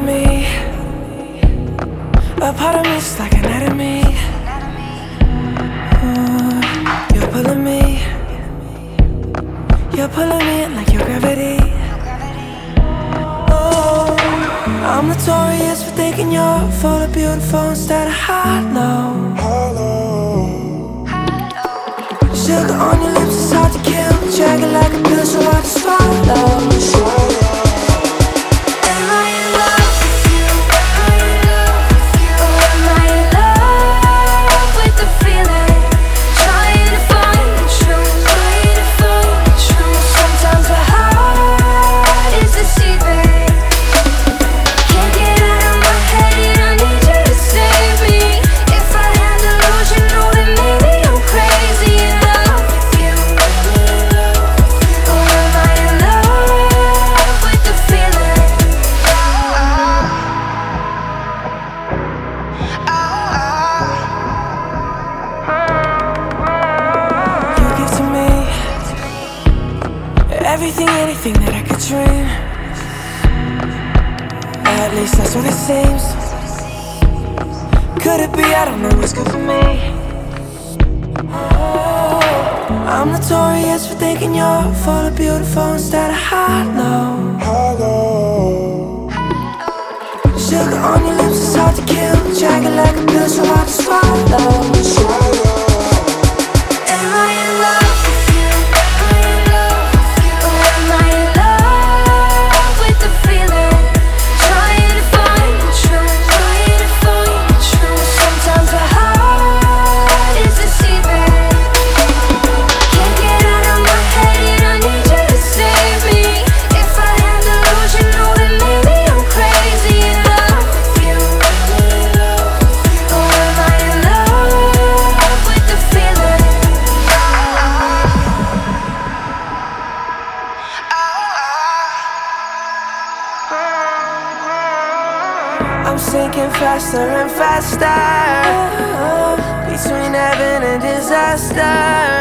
of me. A part of me's like an enemy. Uh, you're pulling me. You're pulling me in like your gravity. Oh, I'm notorious for thinking you're full of beautiful instead of hollow. Hello. Sugar on your lips is hard to kill. Drag it like a pill, so I can swallow. Everything, anything that I could dream. At least that's what it seems. Could it be? I don't know what's good for me. Oh, I'm notorious for thinking you're full of beautiful instead of hollow. Sugar on your lips is hard to kill. Dragging like a pill, so hard sinking faster and faster between heaven and disaster.